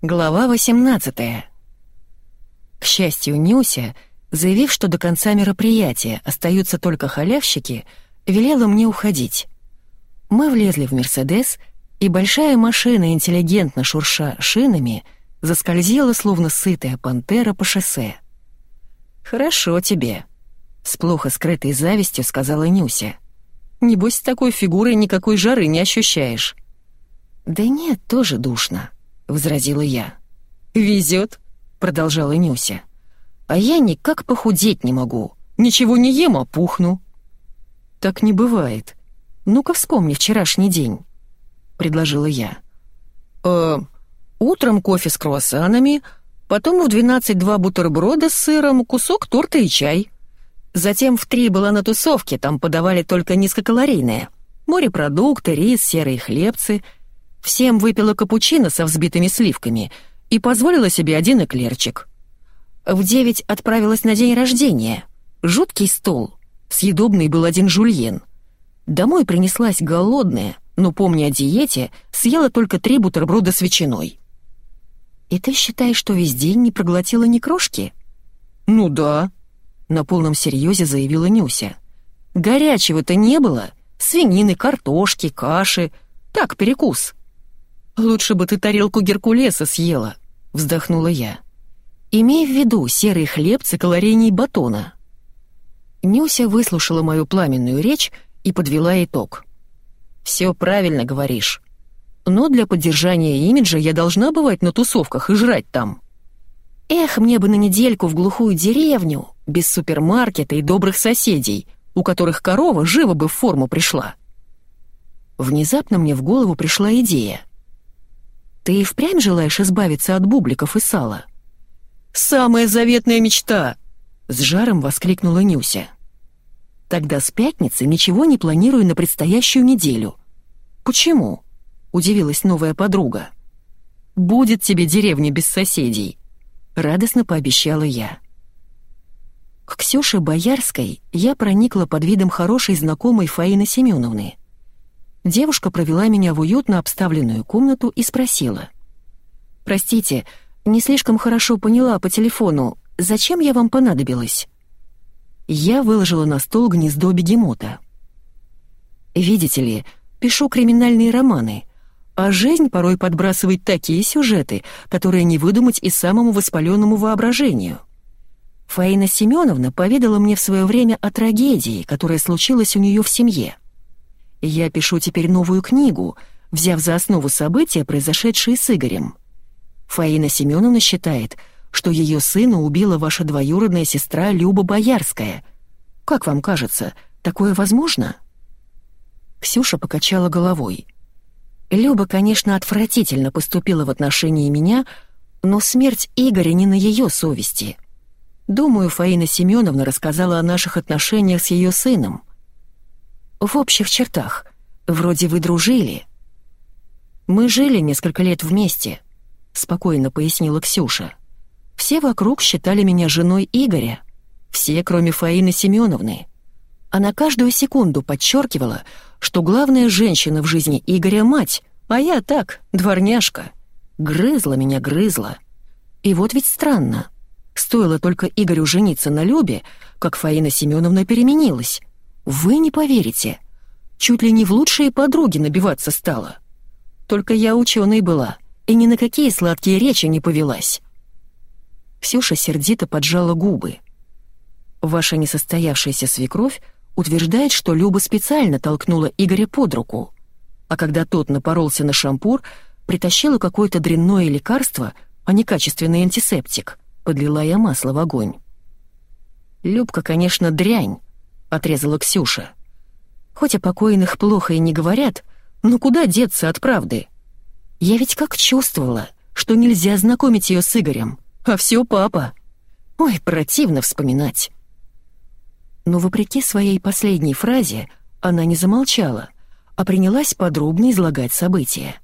Глава 18 К счастью, Нюся, заявив, что до конца мероприятия остаются только халявщики, велела мне уходить. Мы влезли в «Мерседес», и большая машина, интеллигентно шурша шинами, заскользила, словно сытая пантера, по шоссе. «Хорошо тебе», — с плохо скрытой завистью сказала Нюся. «Небось, с такой фигурой никакой жары не ощущаешь». «Да нет, тоже душно», — возразила я. «Везет», — продолжала Нюся. «А я никак похудеть не могу. Ничего не ем, а пухну». «Так не бывает. Ну-ка вспомни вчерашний день», — предложила я. «Э, утром кофе с круассанами, потом в двенадцать два бутерброда с сыром, кусок торта и чай. Затем в три была на тусовке, там подавали только низкокалорийное. Морепродукты, рис, серые хлебцы — Всем выпила капучино со взбитыми сливками и позволила себе один эклерчик. В девять отправилась на день рождения. Жуткий стол. Съедобный был один жульен. Домой принеслась голодная, но, помня о диете, съела только три бутерброда с ветчиной. «И ты считаешь, что весь день не проглотила ни крошки?» «Ну да», — на полном серьезе заявила Нюся. «Горячего-то не было. Свинины, картошки, каши. Так, перекус. «Лучше бы ты тарелку Геркулеса съела», — вздохнула я. «Имей в виду серые хлебцы калорийней батона». Нюся выслушала мою пламенную речь и подвела итог. «Все правильно говоришь. Но для поддержания имиджа я должна бывать на тусовках и жрать там». «Эх, мне бы на недельку в глухую деревню, без супермаркета и добрых соседей, у которых корова живо бы в форму пришла». Внезапно мне в голову пришла идея. Ты и впрямь желаешь избавиться от бубликов и сала?» «Самая заветная мечта!» — с жаром воскликнула Нюся. «Тогда с пятницы ничего не планирую на предстоящую неделю». «Почему?» — удивилась новая подруга. «Будет тебе деревня без соседей», — радостно пообещала я. К Ксюше Боярской я проникла под видом хорошей знакомой Фаины Семеновны — Девушка провела меня в уютно обставленную комнату и спросила. «Простите, не слишком хорошо поняла по телефону, зачем я вам понадобилась?» Я выложила на стол гнездо бегемота. «Видите ли, пишу криминальные романы, а жизнь порой подбрасывает такие сюжеты, которые не выдумать и самому воспаленному воображению. Фаина Семеновна поведала мне в свое время о трагедии, которая случилась у нее в семье. Я пишу теперь новую книгу, взяв за основу события, произошедшие с Игорем. Фаина Семеновна считает, что ее сына убила ваша двоюродная сестра Люба Боярская. Как вам кажется, такое возможно?» Ксюша покачала головой. Люба, конечно, отвратительно поступила в отношении меня, но смерть Игоря не на ее совести. Думаю, Фаина Семеновна рассказала о наших отношениях с ее сыном. В общих чертах. Вроде вы дружили. Мы жили несколько лет вместе, спокойно пояснила Ксюша. Все вокруг считали меня женой Игоря. Все, кроме Фаины Семеновны. Она каждую секунду подчеркивала, что главная женщина в жизни Игоря — мать, а я так, дворняжка. Грызла меня, грызла. И вот ведь странно. Стоило только Игорю жениться на Любе, как Фаина Семеновна переменилась. Вы не поверите. Чуть ли не в лучшие подруги набиваться стала. Только я ученой была, и ни на какие сладкие речи не повелась. Ксюша сердито поджала губы. Ваша несостоявшаяся свекровь утверждает, что Люба специально толкнула Игоря под руку, а когда тот напоролся на шампур, притащила какое-то дрянное лекарство, а не качественный антисептик, подлила я масло в огонь. Любка, конечно, дрянь, — отрезала Ксюша. «Хоть о покойных плохо и не говорят, но куда деться от правды? Я ведь как чувствовала, что нельзя знакомить ее с Игорем, а все папа. Ой, противно вспоминать». Но вопреки своей последней фразе она не замолчала, а принялась подробно излагать события.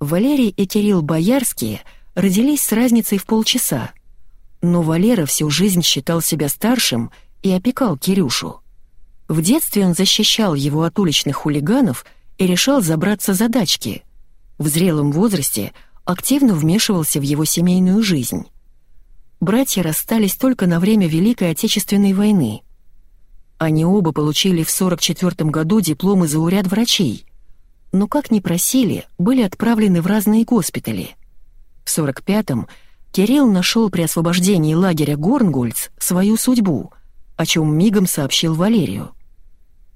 Валерий и Кирилл Боярские родились с разницей в полчаса, но Валера всю жизнь считал себя старшим — и опекал Кирюшу. В детстве он защищал его от уличных хулиганов и решал забраться за дачки. В зрелом возрасте активно вмешивался в его семейную жизнь. Братья расстались только на время Великой Отечественной войны. Они оба получили в 44 году дипломы зауряд врачей, но, как ни просили, были отправлены в разные госпитали. В 45-м Кирилл нашел при освобождении лагеря Горнгольц свою судьбу, о чем мигом сообщил Валерию.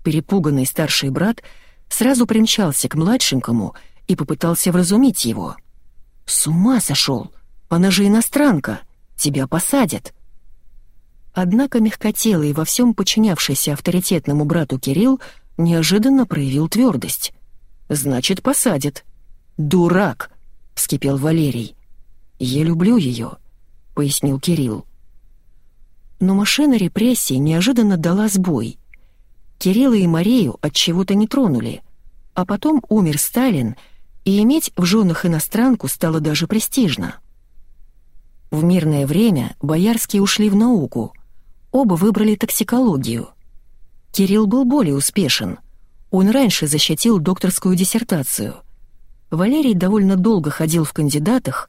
Перепуганный старший брат сразу примчался к младшенькому и попытался вразумить его. «С ума сошел! Она же иностранка! Тебя посадят!» Однако мягкотелый во всем подчинявшийся авторитетному брату Кирилл неожиданно проявил твердость. «Значит, посадят». «Дурак!» — вскипел Валерий. «Я люблю ее», — пояснил Кирилл. Но машина репрессий неожиданно дала сбой. Кирилла и Марию от чего-то не тронули, а потом умер Сталин, и иметь в женах иностранку стало даже престижно. В мирное время боярские ушли в науку, оба выбрали токсикологию. Кирилл был более успешен. Он раньше защитил докторскую диссертацию. Валерий довольно долго ходил в кандидатах,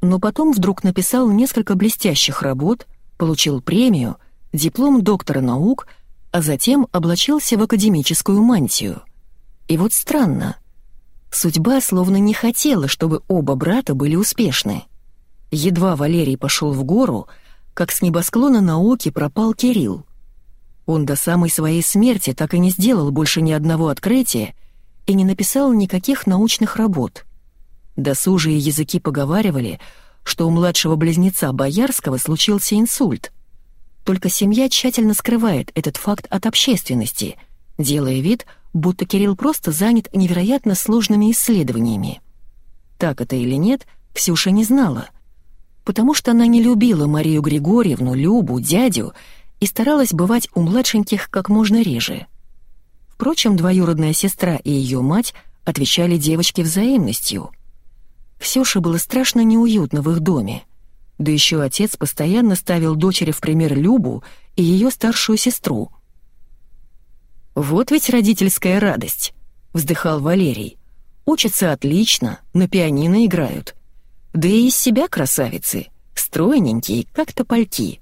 но потом вдруг написал несколько блестящих работ, получил премию, диплом доктора наук, а затем облачился в академическую мантию. И вот странно. Судьба словно не хотела, чтобы оба брата были успешны. Едва Валерий пошел в гору, как с небосклона науки пропал Кирилл. Он до самой своей смерти так и не сделал больше ни одного открытия и не написал никаких научных работ. Досужие языки поговаривали, что у младшего близнеца Боярского случился инсульт. Только семья тщательно скрывает этот факт от общественности, делая вид, будто Кирилл просто занят невероятно сложными исследованиями. Так это или нет, Ксюша не знала, потому что она не любила Марию Григорьевну, Любу, дядю и старалась бывать у младшеньких как можно реже. Впрочем, двоюродная сестра и ее мать отвечали девочке взаимностью. Ксюше было страшно неуютно в их доме. Да еще отец постоянно ставил дочери в пример Любу и ее старшую сестру. «Вот ведь родительская радость», — вздыхал Валерий. «Учатся отлично, на пианино играют. Да и из себя красавицы, стройненькие, как топольки».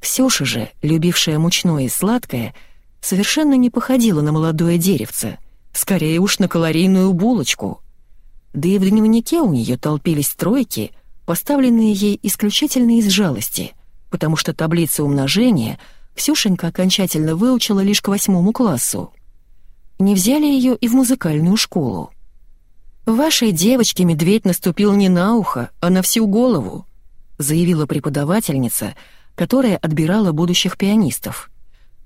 Ксюша же, любившая мучное и сладкое, совершенно не походила на молодое деревце, скорее уж на калорийную булочку — да и в дневнике у нее толпились тройки, поставленные ей исключительно из жалости, потому что таблицу умножения Ксюшенька окончательно выучила лишь к восьмому классу. Не взяли ее и в музыкальную школу. «Вашей девочке медведь наступил не на ухо, а на всю голову», заявила преподавательница, которая отбирала будущих пианистов.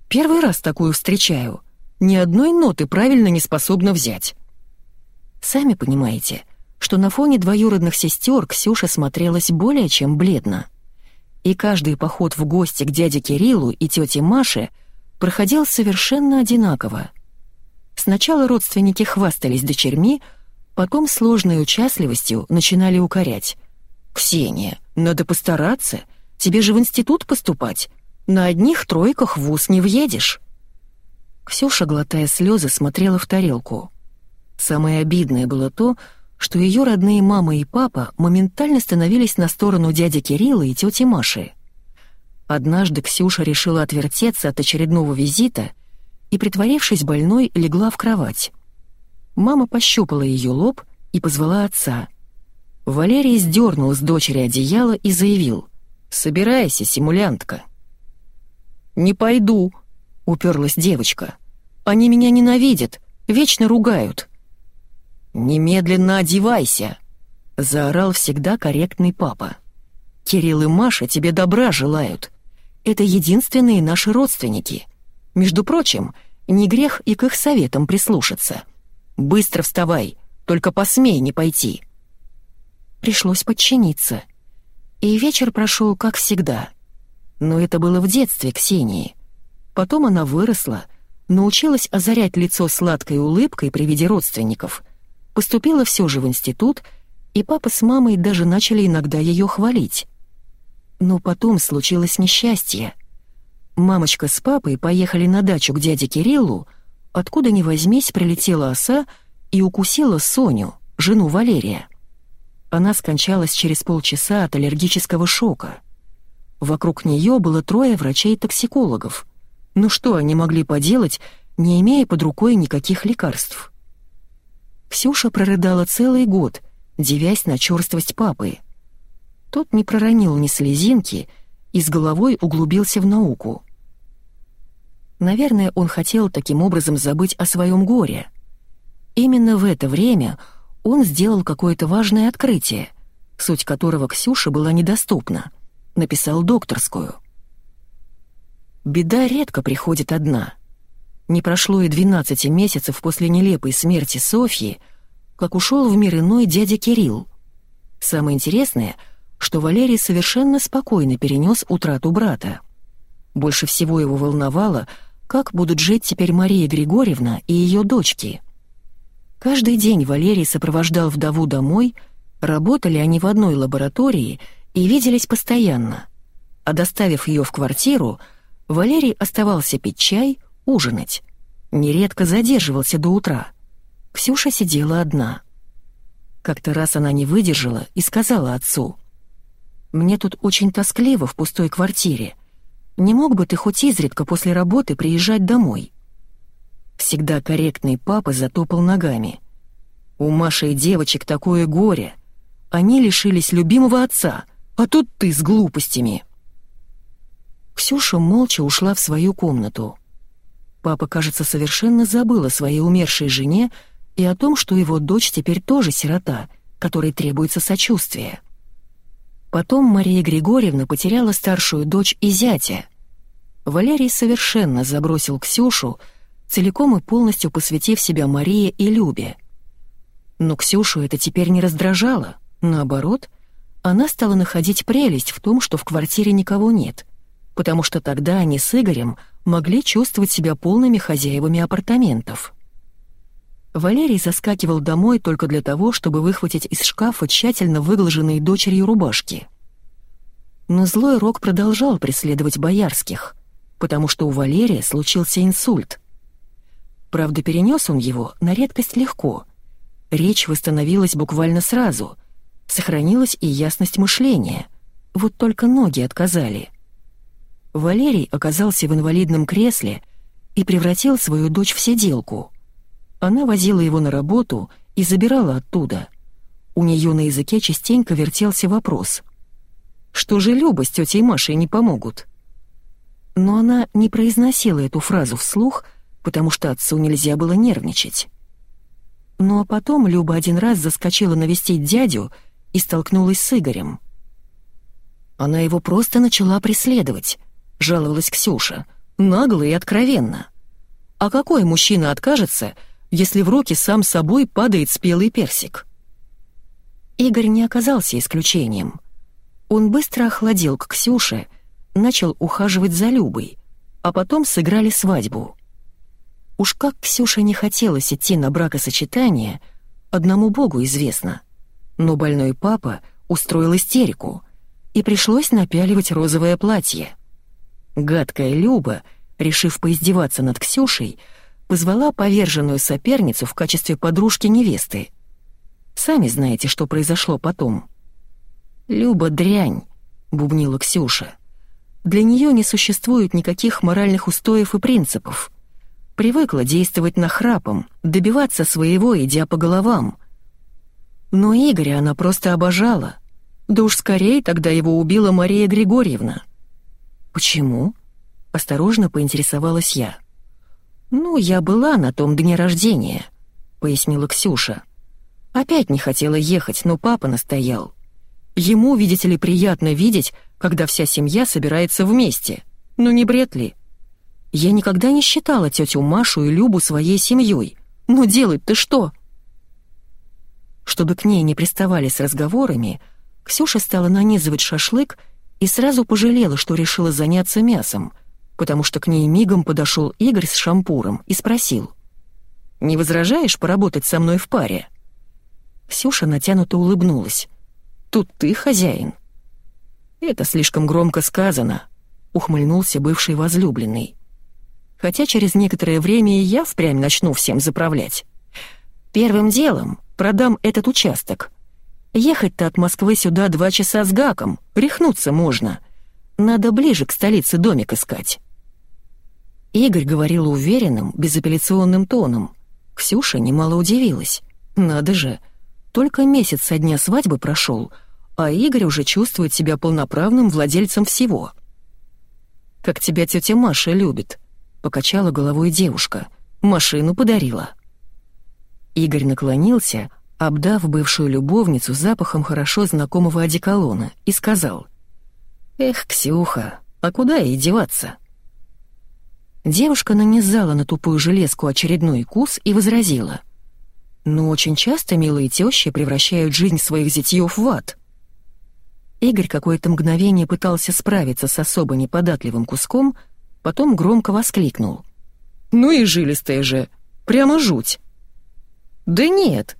«Первый раз такую встречаю. Ни одной ноты правильно не способна взять». Сами понимаете, что на фоне двоюродных сестер Ксюша смотрелась более чем бледно. И каждый поход в гости к дяде Кириллу и тете Маше проходил совершенно одинаково. Сначала родственники хвастались дочерьми, потом сложной участливостью начинали укорять. «Ксения, надо постараться, тебе же в институт поступать. На одних тройках в ВУЗ не въедешь». Ксюша, глотая слезы, смотрела в тарелку. Самое обидное было то, что ее родные мама и папа моментально становились на сторону дяди Кирилла и тети Маши. Однажды Ксюша решила отвертеться от очередного визита и, притворившись больной, легла в кровать. Мама пощупала ее лоб и позвала отца. Валерий сдернул с дочери одеяло и заявил «Собирайся, симулянтка». «Не пойду», — уперлась девочка. «Они меня ненавидят, вечно ругают». «Немедленно одевайся!» — заорал всегда корректный папа. «Кирилл и Маша тебе добра желают. Это единственные наши родственники. Между прочим, не грех и к их советам прислушаться. Быстро вставай, только посмей не пойти». Пришлось подчиниться. И вечер прошел как всегда. Но это было в детстве Ксении. Потом она выросла, научилась озарять лицо сладкой улыбкой при виде родственников — Поступила все же в институт, и папа с мамой даже начали иногда ее хвалить. Но потом случилось несчастье. Мамочка с папой поехали на дачу к дяде Кириллу, откуда ни возьмись прилетела оса и укусила Соню, жену Валерия. Она скончалась через полчаса от аллергического шока. Вокруг нее было трое врачей-токсикологов. Ну что они могли поделать, не имея под рукой никаких лекарств? Ксюша прорыдала целый год, девясь на черствость папы. Тот не проронил ни слезинки и с головой углубился в науку. Наверное, он хотел таким образом забыть о своем горе. Именно в это время он сделал какое-то важное открытие, суть которого Ксюше была недоступна. Написал докторскую. Беда редко приходит одна. Не прошло и 12 месяцев после нелепой смерти Софьи, как ушел в мир иной дядя Кирилл. Самое интересное, что Валерий совершенно спокойно перенес утрату брата. Больше всего его волновало, как будут жить теперь Мария Григорьевна и ее дочки. Каждый день Валерий сопровождал вдову домой, работали они в одной лаборатории и виделись постоянно. А доставив ее в квартиру, Валерий оставался пить чай, ужинать. Нередко задерживался до утра. Ксюша сидела одна. Как-то раз она не выдержала и сказала отцу, «Мне тут очень тоскливо в пустой квартире. Не мог бы ты хоть изредка после работы приезжать домой?» Всегда корректный папа затопал ногами. «У Маши и девочек такое горе. Они лишились любимого отца, а тут ты с глупостями». Ксюша молча ушла в свою комнату. Папа, кажется, совершенно забыл о своей умершей жене и о том, что его дочь теперь тоже сирота, которой требуется сочувствие. Потом Мария Григорьевна потеряла старшую дочь и зятя. Валерий совершенно забросил Ксюшу, целиком и полностью посвятив себя Марии и Любе. Но Ксюшу это теперь не раздражало, наоборот, она стала находить прелесть в том, что в квартире никого нет, потому что тогда они с Игорем могли чувствовать себя полными хозяевами апартаментов. Валерий заскакивал домой только для того, чтобы выхватить из шкафа тщательно выглаженные дочерью рубашки. Но злой рок продолжал преследовать боярских, потому что у Валерия случился инсульт. Правда, перенес он его на редкость легко. Речь восстановилась буквально сразу. Сохранилась и ясность мышления. Вот только ноги отказали. Валерий оказался в инвалидном кресле и превратил свою дочь в сиделку — она возила его на работу и забирала оттуда. У нее на языке частенько вертелся вопрос. «Что же Люба с тетей Машей не помогут?» Но она не произносила эту фразу вслух, потому что отцу нельзя было нервничать. Ну а потом Люба один раз заскочила навестить дядю и столкнулась с Игорем. Она его просто начала преследовать, жаловалась Ксюша, нагло и откровенно. А какой мужчина откажется, если в руки сам собой падает спелый персик. Игорь не оказался исключением. Он быстро охладел к Ксюше, начал ухаживать за Любой, а потом сыграли свадьбу. Уж как Ксюша не хотелось идти на бракосочетание, одному богу известно. Но больной папа устроил истерику, и пришлось напяливать розовое платье. Гадкая Люба, решив поиздеваться над Ксюшей, позвала поверженную соперницу в качестве подружки невесты. Сами знаете, что произошло потом. «Люба дрянь», — бубнила Ксюша. «Для нее не существует никаких моральных устоев и принципов. Привыкла действовать нахрапом, добиваться своего, идя по головам. Но Игоря она просто обожала. Да уж скорее тогда его убила Мария Григорьевна». «Почему?» — осторожно поинтересовалась я. «Ну, я была на том дне рождения», — пояснила Ксюша. «Опять не хотела ехать, но папа настоял. Ему, видите ли, приятно видеть, когда вся семья собирается вместе. Ну не бред ли? Я никогда не считала тетю Машу и Любу своей семьей. Ну делать-то что?» Чтобы к ней не приставали с разговорами, Ксюша стала нанизывать шашлык и сразу пожалела, что решила заняться мясом — потому что к ней мигом подошел Игорь с шампуром и спросил. «Не возражаешь поработать со мной в паре?» Ксюша натянуто улыбнулась. «Тут ты хозяин». «Это слишком громко сказано», — ухмыльнулся бывший возлюбленный. «Хотя через некоторое время и я впрямь начну всем заправлять. Первым делом продам этот участок. Ехать-то от Москвы сюда два часа с гаком, рехнуться можно. Надо ближе к столице домик искать». Игорь говорил уверенным, безапелляционным тоном. Ксюша немало удивилась. «Надо же, только месяц со дня свадьбы прошел, а Игорь уже чувствует себя полноправным владельцем всего». «Как тебя тетя Маша любит», — покачала головой девушка. «Машину подарила». Игорь наклонился, обдав бывшую любовницу запахом хорошо знакомого одеколона, и сказал. «Эх, Ксюха, а куда ей деваться?» Девушка нанизала на тупую железку очередной кус и возразила. «Но очень часто милые тещи превращают жизнь своих зятьев в ад». Игорь какое-то мгновение пытался справиться с особо неподатливым куском, потом громко воскликнул. «Ну и жилистая же! Прямо жуть!» «Да нет!» —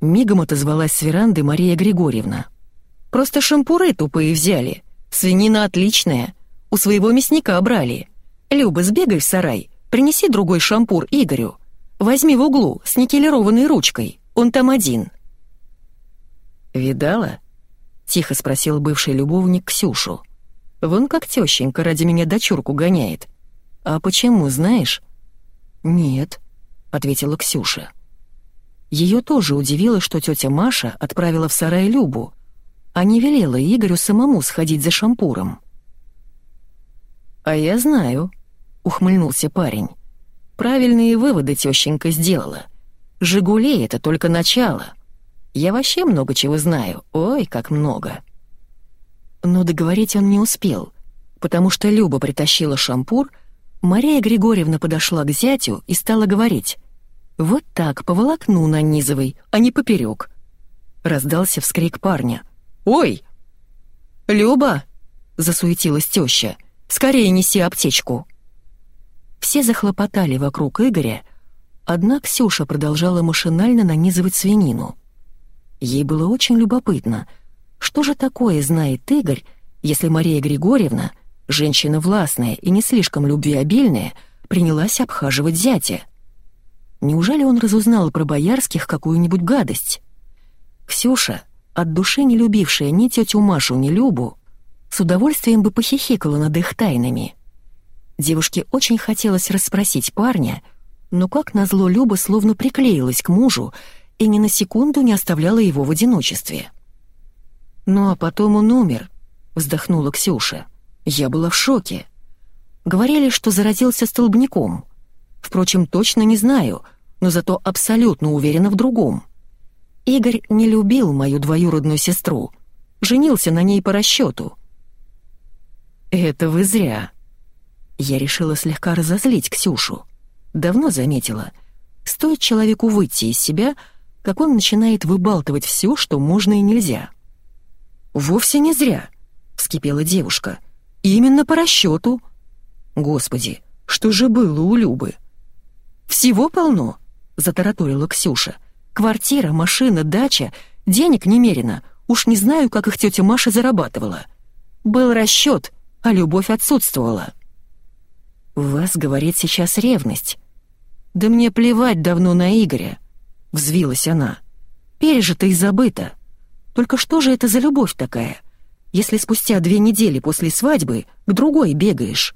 мигом отозвалась с веранды Мария Григорьевна. «Просто шампуры тупые взяли. Свинина отличная. У своего мясника брали. Люба, сбегай в сарай, принеси другой шампур Игорю. Возьми в углу с никелированной ручкой, он там один». «Видала?» — тихо спросил бывший любовник Ксюшу. «Вон как тещенька ради меня дочурку гоняет. А почему, знаешь?» «Нет», — ответила Ксюша. Ее тоже удивило, что тетя Маша отправила в сарай Любу, а не велела Игорю самому сходить за шампуром. «А я знаю», — ухмыльнулся парень. «Правильные выводы тещенька сделала. «Жигули» — это только начало. Я вообще много чего знаю, ой, как много». Но договорить он не успел, потому что Люба притащила шампур, Мария Григорьевна подошла к зятю и стала говорить «Вот так, по волокну нанизывай, а не поперек». Раздался вскрик парня. «Ой!» «Люба!» — засуетилась теща. «Скорее неси аптечку!» Все захлопотали вокруг Игоря, однако Ксюша продолжала машинально нанизывать свинину. Ей было очень любопытно, что же такое знает Игорь, если Мария Григорьевна, женщина властная и не слишком любвеобильная, принялась обхаживать зятя. Неужели он разузнал про боярских какую-нибудь гадость? Ксюша, от души не любившая ни тетю Машу, ни Любу, с удовольствием бы похихикала над их тайнами — Девушке очень хотелось расспросить парня, но как назло Люба словно приклеилась к мужу и ни на секунду не оставляла его в одиночестве. «Ну а потом он умер», — вздохнула Ксюша. «Я была в шоке. Говорили, что заразился столбняком. Впрочем, точно не знаю, но зато абсолютно уверена в другом. Игорь не любил мою двоюродную сестру, женился на ней по расчету». «Это вы зря», я решила слегка разозлить Ксюшу. Давно заметила. Стоит человеку выйти из себя, как он начинает выбалтывать все, что можно и нельзя. «Вовсе не зря», — вскипела девушка. «Именно по расчету». «Господи, что же было у Любы?» «Всего полно», — затараторила Ксюша. «Квартира, машина, дача, денег немерено. Уж не знаю, как их тетя Маша зарабатывала. Был расчет, а любовь отсутствовала». «У вас, говорит, сейчас ревность». «Да мне плевать давно на Игоря», — взвилась она. «Пережито и забыто. Только что же это за любовь такая, если спустя две недели после свадьбы к другой бегаешь?»